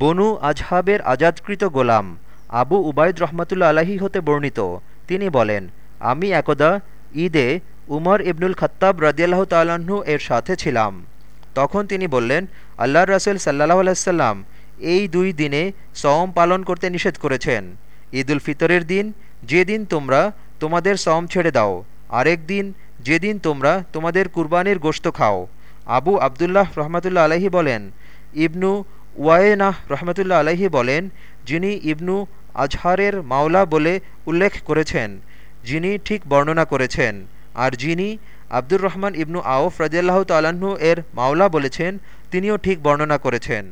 বনু আজহাবের আজাদকৃত গোলাম আবু উবায়দ রহমতুল্লা আলাহি হতে বর্ণিত। তিনি বলেন, আমি একদা ঈদে উমর ইবনুল খত্তাব রদিয়াল্লাহ তাল্লাহ্ন এর সাথে ছিলাম। তখন তিনি বললেন আল্লাহ রসুল সাল্লাহ আলাইসাল্লাম এই দুই দিনে সওম পালন করতে নিষেধ করেছেন। ঈদুল ফিতরের দিন, যেদিন তোমরা তোমাদের সওম ছেড়ে দাও। আরেক দিন, যেদিন তোমরা তোমাদের কুরবানির গোশত খাও। আবু আবদুল্লাহ রহমতুল্লা আলহি বলেন, ইবনু ওয়ায়েনাহ রহমতুল্লা আলহি বলেন, যিনি ইবনু আজহারের মাওলা বলে উল্লেখ করেছেন, যিনি ঠিক বর্ণনা করেছেন, আর যিনি আব্দুর রহমান ইবনু আউফ রাজিয়াল্লাহ তালাহু এর মাওলা বলেছেন, তিনিও ঠিক বর্ণনা করেছেন।